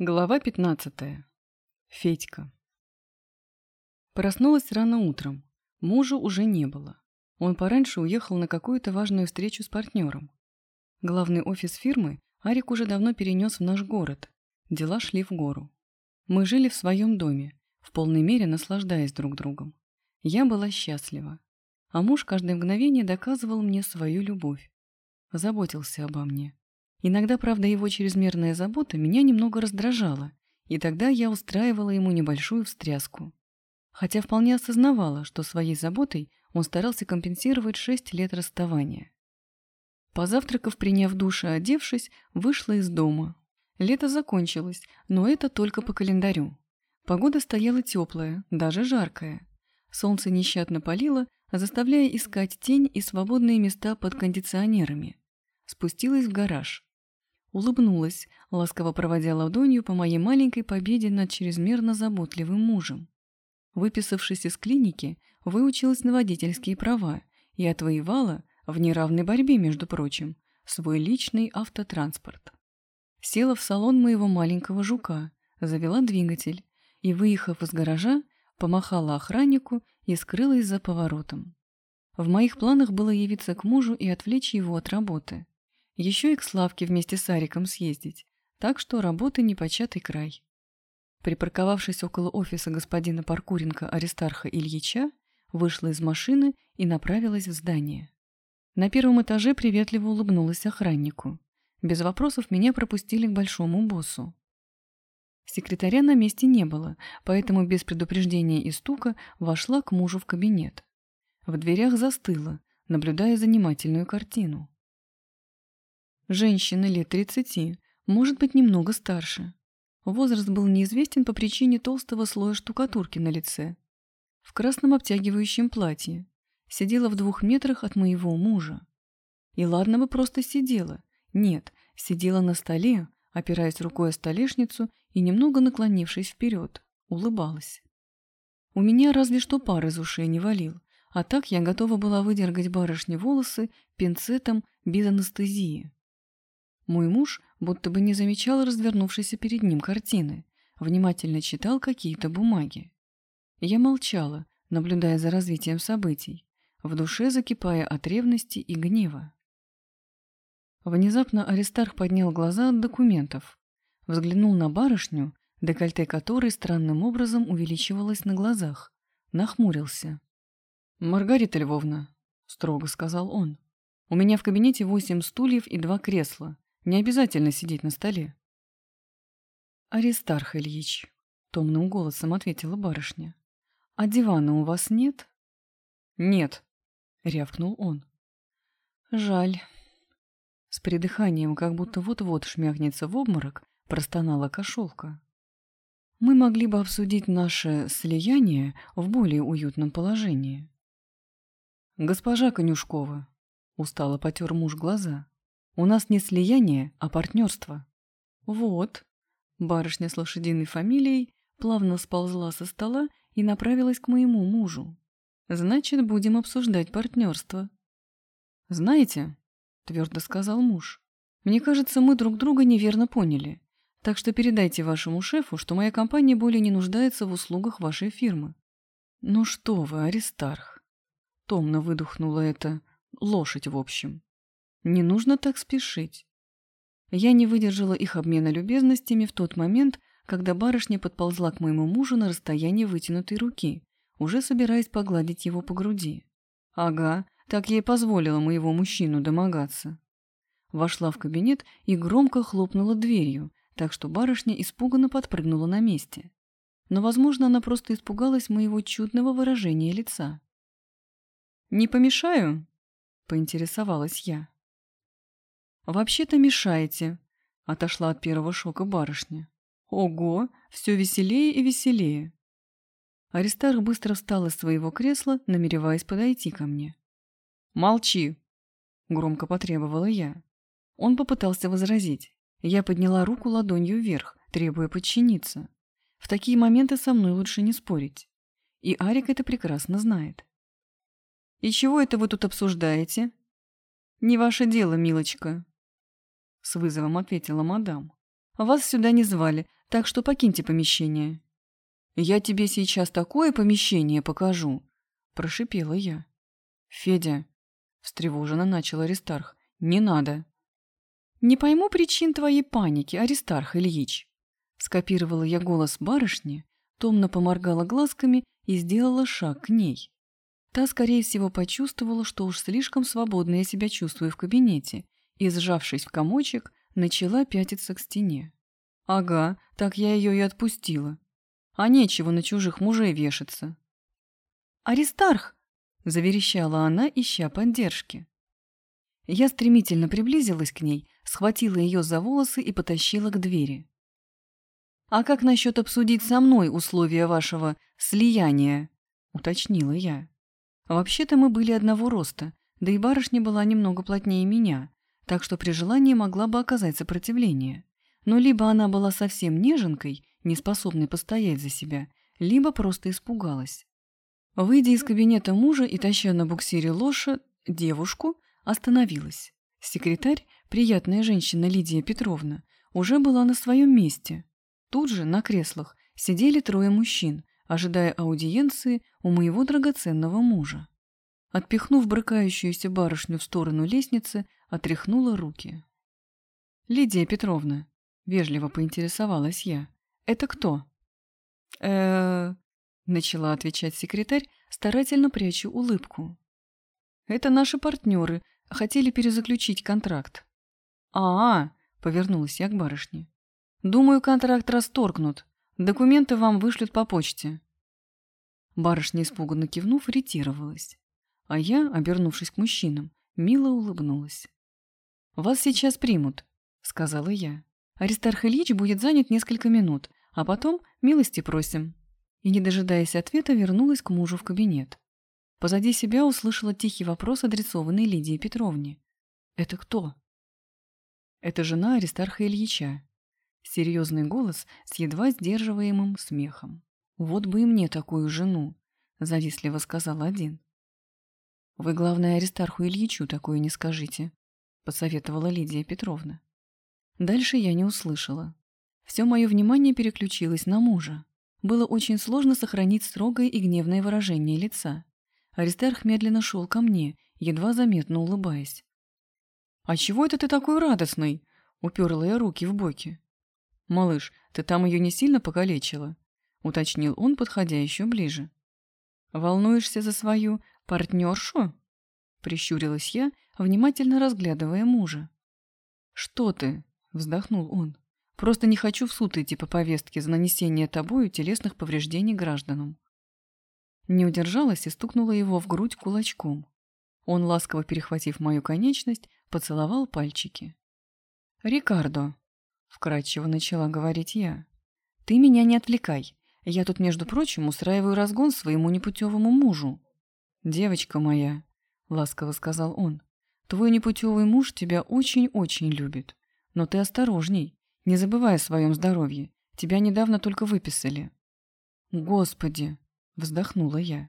Глава 15. Федька. Проснулась рано утром. Мужа уже не было. Он пораньше уехал на какую-то важную встречу с партнером. Главный офис фирмы Арик уже давно перенес в наш город. Дела шли в гору. Мы жили в своем доме, в полной мере наслаждаясь друг другом. Я была счастлива. А муж каждое мгновение доказывал мне свою любовь. Заботился обо мне. Иногда, правда, его чрезмерная забота меня немного раздражала, и тогда я устраивала ему небольшую встряску. Хотя вполне осознавала, что своей заботой он старался компенсировать шесть лет расставания. Позавтракав, приняв душ и одевшись, вышла из дома. Лето закончилось, но это только по календарю. Погода стояла теплая, даже жаркая. Солнце нещадно палило, заставляя искать тень и свободные места под кондиционерами. Спустилась в гараж. Улыбнулась, ласково проводя ладонью по моей маленькой победе над чрезмерно заботливым мужем. Выписавшись из клиники, выучилась на водительские права и отвоевала, в неравной борьбе, между прочим, свой личный автотранспорт. Села в салон моего маленького жука, завела двигатель и, выехав из гаража, помахала охраннику и скрылась за поворотом. В моих планах было явиться к мужу и отвлечь его от работы. Еще и к Славке вместе с Ариком съездить, так что работы непочатый край. Припарковавшись около офиса господина Паркуренко Аристарха Ильича, вышла из машины и направилась в здание. На первом этаже приветливо улыбнулась охраннику. Без вопросов меня пропустили к большому боссу. Секретаря на месте не было, поэтому без предупреждения и стука вошла к мужу в кабинет. В дверях застыла, наблюдая занимательную картину. Женщина лет 30, может быть, немного старше. Возраст был неизвестен по причине толстого слоя штукатурки на лице. В красном обтягивающем платье. Сидела в двух метрах от моего мужа. И ладно бы просто сидела. Нет, сидела на столе, опираясь рукой о столешницу и немного наклонившись вперед. Улыбалась. У меня разве что пар из ушей не валил, а так я готова была выдергать барышне волосы пинцетом без анестезии. Мой муж будто бы не замечал развернувшейся перед ним картины, внимательно читал какие-то бумаги. Я молчала, наблюдая за развитием событий, в душе закипая от ревности и гнева. Внезапно Аристарх поднял глаза от документов, взглянул на барышню, декольте которой странным образом увеличивалось на глазах, нахмурился. «Маргарита Львовна», — строго сказал он, — «у меня в кабинете восемь стульев и два кресла. Не обязательно сидеть на столе. Аристарх Ильич, томным голосом ответила барышня. А дивана у вас нет? Нет, рявкнул он. Жаль. С придыханием, как будто вот-вот шмякнется в обморок, простонала кошелка. Мы могли бы обсудить наше слияние в более уютном положении. Госпожа Конюшкова, устало потер муж глаза, у нас не слияние, а партнерство. Вот. Барышня с лошадиной фамилией плавно сползла со стола и направилась к моему мужу. Значит, будем обсуждать партнерство. Знаете, твердо сказал муж, мне кажется, мы друг друга неверно поняли. Так что передайте вашему шефу, что моя компания более не нуждается в услугах вашей фирмы. Ну что вы, Аристарх. Томно выдохнула эта лошадь, в общем. Не нужно так спешить. Я не выдержала их обмена любезностями в тот момент, когда барышня подползла к моему мужу на расстоянии вытянутой руки, уже собираясь погладить его по груди. Ага, так ей позволила моего мужчину домогаться. Вошла в кабинет и громко хлопнула дверью, так что барышня испуганно подпрыгнула на месте. Но, возможно, она просто испугалась моего чудного выражения лица. «Не помешаю?» – поинтересовалась я. «Вообще-то мешаете», — отошла от первого шока барышня. «Ого, все веселее и веселее». Аристарх быстро встал из своего кресла, намереваясь подойти ко мне. «Молчи!» — громко потребовала я. Он попытался возразить. Я подняла руку ладонью вверх, требуя подчиниться. В такие моменты со мной лучше не спорить. И Арик это прекрасно знает. «И чего это вы тут обсуждаете?» «Не ваше дело, милочка», с вызовом ответила мадам. «Вас сюда не звали, так что покиньте помещение». «Я тебе сейчас такое помещение покажу», – прошипела я. «Федя», – встревоженно начал Аристарх, – «не надо». «Не пойму причин твоей паники, Аристарх Ильич», – скопировала я голос барышни, томно поморгала глазками и сделала шаг к ней. Та, скорее всего, почувствовала, что уж слишком свободно я себя чувствую в кабинете, и, сжавшись в комочек, начала пятиться к стене. Ага, так я ее и отпустила. А нечего на чужих мужей вешаться. «Аристарх!» – заверещала она, ища поддержки. Я стремительно приблизилась к ней, схватила ее за волосы и потащила к двери. «А как насчет обсудить со мной условия вашего слияния?» – уточнила я. Вообще-то мы были одного роста, да и барышня была немного плотнее меня, так что при желании могла бы оказать сопротивление. Но либо она была совсем неженкой, не способной постоять за себя, либо просто испугалась. Выйдя из кабинета мужа и таща на буксире лошадь, девушку остановилась. Секретарь, приятная женщина Лидия Петровна, уже была на своем месте. Тут же, на креслах, сидели трое мужчин, ожидая аудиенции у моего драгоценного мужа. Отпихнув брыкающуюся барышню в сторону лестницы, отряхнула руки. «Лидия Петровна», — вежливо поинтересовалась я, — «это кто?» э начала отвечать секретарь, старательно пряча улыбку. «Это наши партнеры, хотели перезаключить контракт». «А-а», — повернулась я к барышне. «Думаю, контракт расторгнут. Документы вам вышлют по почте». Барышня, испуганно кивнув, ретировалась. А я, обернувшись к мужчинам, мило улыбнулась. «Вас сейчас примут», — сказала я. «Аристарх Ильич будет занят несколько минут, а потом милости просим». И, не дожидаясь ответа, вернулась к мужу в кабинет. Позади себя услышала тихий вопрос, адресованный Лидии Петровне. «Это кто?» «Это жена Аристарха Ильича», Серьезный голос с едва сдерживаемым смехом. «Вот бы и мне такую жену», — завистливо сказал один. «Вы, главное, Аристарху Ильичу такое не скажите», — посоветовала Лидия Петровна. Дальше я не услышала. Все мое внимание переключилось на мужа. Было очень сложно сохранить строгое и гневное выражение лица. Аристарх медленно шел ко мне, едва заметно улыбаясь. «А чего это ты такой радостный?» — уперла я руки в боки. «Малыш, ты там ее не сильно покалечила?» — уточнил он, подходя еще ближе. «Волнуешься за свою партнершу?» — прищурилась я, внимательно разглядывая мужа. «Что ты?» — вздохнул он. «Просто не хочу в суд идти по повестке за нанесение тобою телесных повреждений гражданам». Не удержалась и стукнула его в грудь кулачком. Он, ласково перехватив мою конечность, поцеловал пальчики. «Рикардо», — вкратчиво начала говорить я. «Ты меня не отвлекай. Я тут, между прочим, устраиваю разгон своему непутевому мужу». «Девочка моя», — ласково сказал он, — «твой непутевый муж тебя очень-очень любит. Но ты осторожней, не забывай о своем здоровье. Тебя недавно только выписали». «Господи!» — вздохнула я.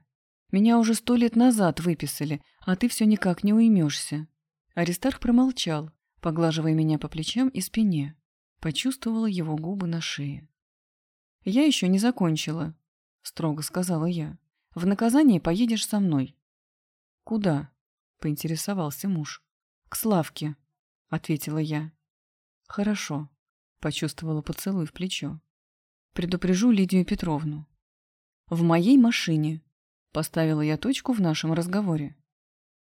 «Меня уже сто лет назад выписали, а ты все никак не уймешься». Аристарх промолчал, поглаживая меня по плечам и спине. Почувствовала его губы на шее. «Я еще не закончила», — строго сказала я. «В наказание поедешь со мной». «Куда?» — поинтересовался муж. «К Славке», — ответила я. «Хорошо», — почувствовала поцелуй в плечо. «Предупрежу Лидию Петровну». «В моей машине», — поставила я точку в нашем разговоре.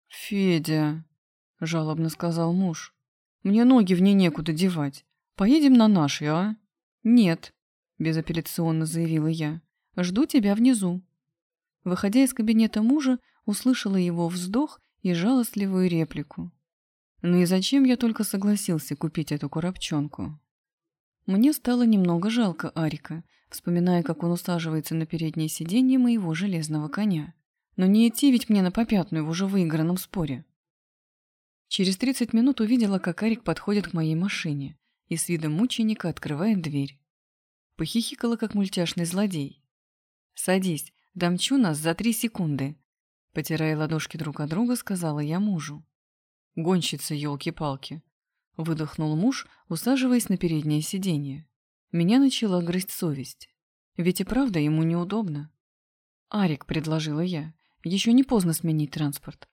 «Федя», — жалобно сказал муж, — «мне ноги в ней некуда девать. Поедем на наши, а?» «Нет», — безапелляционно заявила я. «Жду тебя внизу». Выходя из кабинета мужа, услышала его вздох и жалостливую реплику. «Ну и зачем я только согласился купить эту коробчонку?» Мне стало немного жалко Арика, вспоминая, как он усаживается на переднее сиденье моего железного коня. Но не идти ведь мне на попятную в уже выигранном споре. Через 30 минут увидела, как Арик подходит к моей машине и с видом мученика открывает дверь. Похихикала, как мультяшный злодей. «Садись, дамчу нас за три секунды», — потирая ладошки друг от друга, сказала я мужу. «Гонщица, елки-палки», — выдохнул муж, усаживаясь на переднее сиденье. Меня начала грызть совесть. Ведь и правда ему неудобно. «Арик», — предложила я, — «еще не поздно сменить транспорт».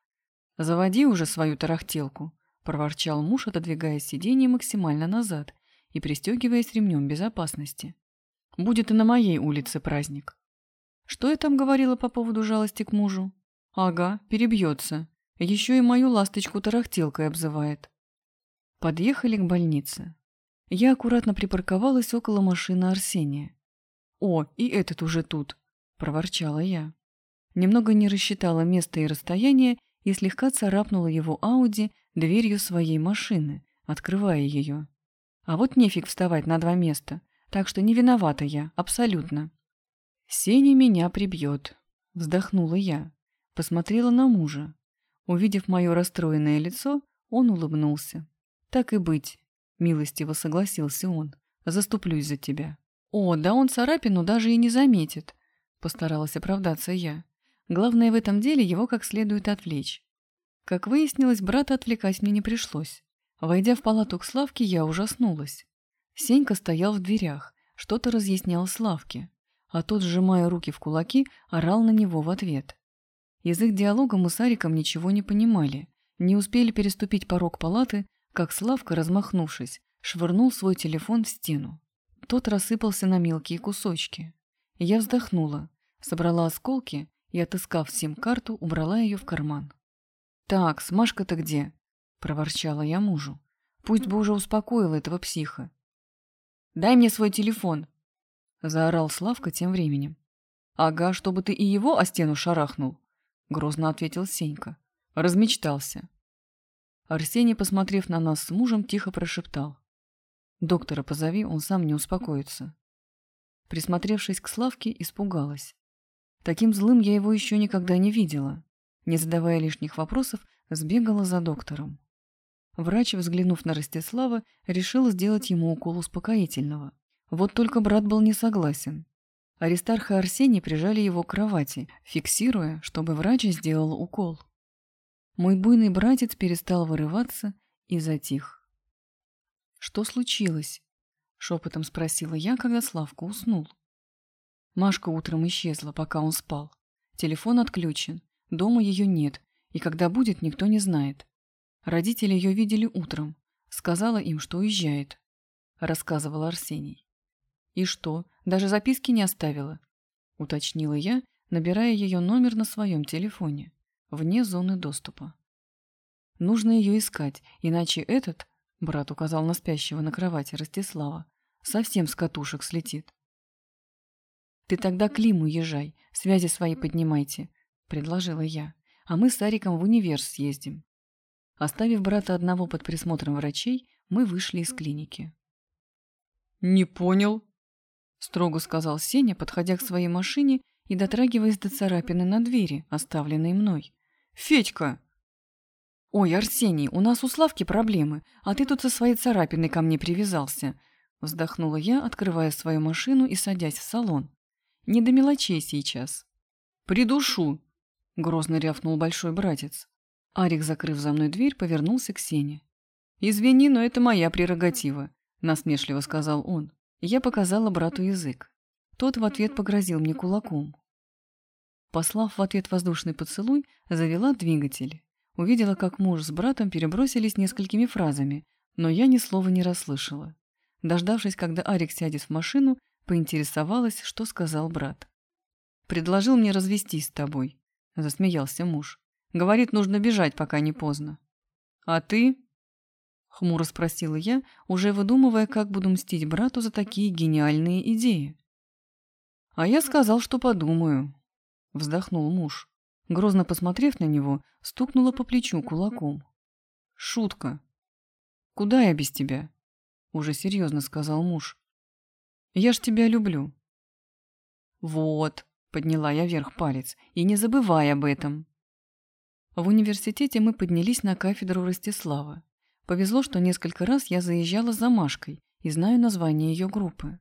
«Заводи уже свою тарахтелку», — проворчал муж, отодвигая сиденье максимально назад и пристегиваясь ремнем безопасности. «Будет и на моей улице праздник». Что я там говорила по поводу жалости к мужу? Ага, перебьется. Еще и мою ласточку тарахтелкой обзывает. Подъехали к больнице. Я аккуратно припарковалась около машины Арсения. «О, и этот уже тут!» – проворчала я. Немного не рассчитала место и расстояние и слегка царапнула его Ауди дверью своей машины, открывая ее. А вот нефиг вставать на два места, так что не виновата я, абсолютно. «Сеня меня прибьет», — вздохнула я. Посмотрела на мужа. Увидев мое расстроенное лицо, он улыбнулся. «Так и быть», — милостиво согласился он. «Заступлюсь за тебя». «О, да он царапину даже и не заметит», — постаралась оправдаться я. Главное в этом деле его как следует отвлечь. Как выяснилось, брата отвлекать мне не пришлось. Войдя в палату к Славке, я ужаснулась. Сенька стоял в дверях, что-то разъяснял Славке а тот, сжимая руки в кулаки, орал на него в ответ. Язык диалога мы ничего не понимали. Не успели переступить порог палаты, как Славка, размахнувшись, швырнул свой телефон в стену. Тот рассыпался на мелкие кусочки. Я вздохнула, собрала осколки и, отыскав сим-карту, убрала ее в карман. «Так, Смашка-то где?» – проворчала я мужу. «Пусть бы уже успокоил этого психа». «Дай мне свой телефон», Заорал Славка тем временем. «Ага, чтобы ты и его о стену шарахнул», — грозно ответил Сенька. Размечтался. Арсений, посмотрев на нас с мужем, тихо прошептал. «Доктора позови, он сам не успокоится». Присмотревшись к Славке, испугалась. Таким злым я его еще никогда не видела. Не задавая лишних вопросов, сбегала за доктором. Врач, взглянув на Ростислава, решил сделать ему укол успокоительного. Вот только брат был не согласен. Аристарх и Арсений прижали его к кровати, фиксируя, чтобы врач сделал укол. Мой буйный братец перестал вырываться и затих. «Что случилось?» — шепотом спросила я, когда Славка уснул. Машка утром исчезла, пока он спал. Телефон отключен, дома ее нет, и когда будет, никто не знает. Родители ее видели утром. Сказала им, что уезжает, — рассказывал Арсений. «И что, даже записки не оставила?» — уточнила я, набирая ее номер на своем телефоне, вне зоны доступа. «Нужно ее искать, иначе этот, — брат указал на спящего на кровати Ростислава, — совсем с катушек слетит». «Ты тогда к Лиму езжай, связи свои поднимайте», — предложила я, «а мы с Ариком в универ съездим». Оставив брата одного под присмотром врачей, мы вышли из клиники. «Не понял», строго сказал Сеня, подходя к своей машине и дотрагиваясь до царапины на двери, оставленной мной. «Федька!» «Ой, Арсений, у нас у Славки проблемы, а ты тут со своей царапиной ко мне привязался», вздохнула я, открывая свою машину и садясь в салон. «Не до мелочей сейчас». «Придушу!» — грозно рявкнул большой братец. Арик, закрыв за мной дверь, повернулся к Сене. «Извини, но это моя прерогатива», — насмешливо сказал он. Я показала брату язык. Тот в ответ погрозил мне кулаком. Послав в ответ воздушный поцелуй, завела двигатель. Увидела, как муж с братом перебросились несколькими фразами, но я ни слова не расслышала. Дождавшись, когда Арик сядет в машину, поинтересовалась, что сказал брат. «Предложил мне развестись с тобой», — засмеялся муж. «Говорит, нужно бежать, пока не поздно». «А ты?» — хмуро спросила я, уже выдумывая, как буду мстить брату за такие гениальные идеи. «А я сказал, что подумаю», — вздохнул муж. Грозно посмотрев на него, стукнула по плечу кулаком. «Шутка. Куда я без тебя?» — уже серьезно сказал муж. «Я ж тебя люблю». «Вот», — подняла я вверх палец, — «и не забывай об этом». В университете мы поднялись на кафедру Ростислава. Повезло, что несколько раз я заезжала за Машкой и знаю название ее группы.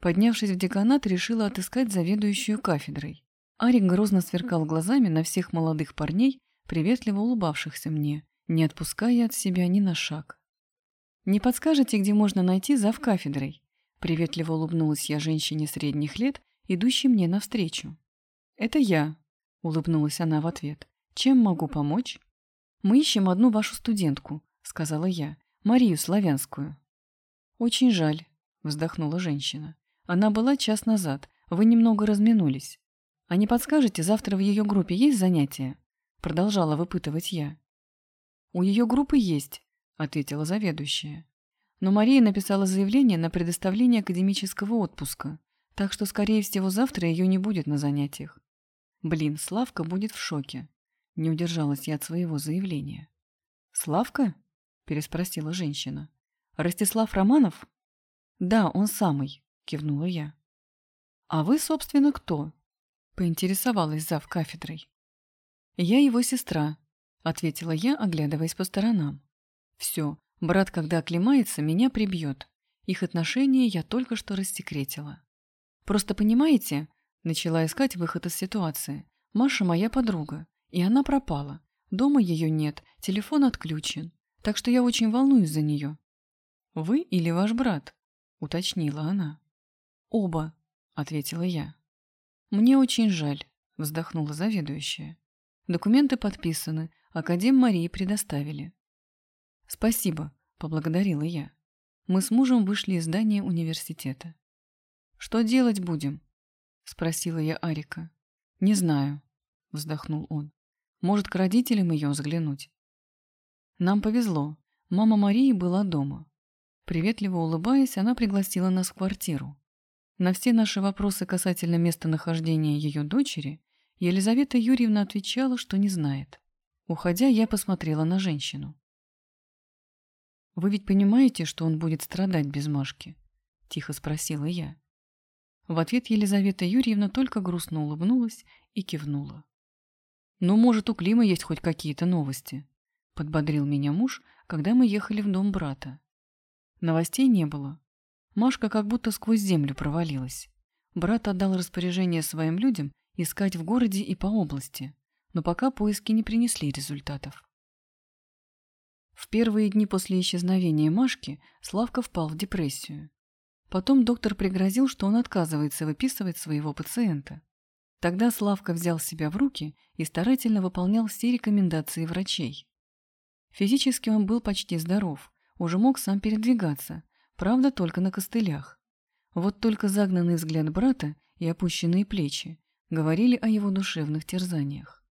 Поднявшись в деканат, решила отыскать заведующую кафедрой. Арик грозно сверкал глазами на всех молодых парней, приветливо улыбавшихся мне, не отпуская от себя ни на шаг. «Не подскажете, где можно найти зав кафедрой?» Приветливо улыбнулась я женщине средних лет, идущей мне навстречу. «Это я», — улыбнулась она в ответ. «Чем могу помочь?» «Мы ищем одну вашу студентку», — сказала я, — «Марию Славянскую». «Очень жаль», — вздохнула женщина. «Она была час назад. Вы немного разминулись. А не подскажете, завтра в ее группе есть занятия?» Продолжала выпытывать я. «У ее группы есть», — ответила заведующая. Но Мария написала заявление на предоставление академического отпуска, так что, скорее всего, завтра ее не будет на занятиях. Блин, Славка будет в шоке. Не удержалась я от своего заявления. «Славка?» – переспросила женщина. «Ростислав Романов?» «Да, он самый», – кивнула я. «А вы, собственно, кто?» – поинтересовалась зав кафедрой. «Я его сестра», — ответила я, оглядываясь по сторонам. «Все, брат, когда оклемается, меня прибьет. Их отношения я только что рассекретила. Просто понимаете, начала искать выход из ситуации. Маша моя подруга, и она пропала. Дома ее нет, телефон отключен. Так что я очень волнуюсь за нее. «Вы или ваш брат?» — уточнила она. «Оба», — ответила я. «Мне очень жаль», — вздохнула заведующая. «Документы подписаны, Академ Марии предоставили. Спасибо, поблагодарила я. Мы с мужем вышли из здания университета. Что делать будем? Спросила я Арика. Не знаю, вздохнул он. Может, к родителям ее взглянуть? Нам повезло. Мама Марии была дома. Приветливо улыбаясь, она пригласила нас в квартиру. На все наши вопросы касательно местонахождения ее дочери Елизавета Юрьевна отвечала, что не знает. Уходя, я посмотрела на женщину. «Вы ведь понимаете, что он будет страдать без Машки?» – тихо спросила я. В ответ Елизавета Юрьевна только грустно улыбнулась и кивнула. «Ну, может, у Клима есть хоть какие-то новости?» – подбодрил меня муж, когда мы ехали в дом брата. Новостей не было. Машка как будто сквозь землю провалилась. Брат отдал распоряжение своим людям искать в городе и по области но пока поиски не принесли результатов. В первые дни после исчезновения Машки Славка впал в депрессию. Потом доктор пригрозил, что он отказывается выписывать своего пациента. Тогда Славка взял себя в руки и старательно выполнял все рекомендации врачей. Физически он был почти здоров, уже мог сам передвигаться, правда, только на костылях. Вот только загнанный взгляд брата и опущенные плечи говорили о его душевных терзаниях.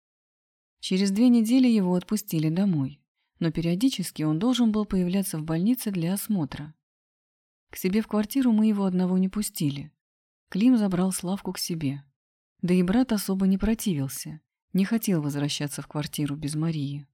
Через две недели его отпустили домой, но периодически он должен был появляться в больнице для осмотра. К себе в квартиру мы его одного не пустили. Клим забрал Славку к себе. Да и брат особо не противился, не хотел возвращаться в квартиру без Марии.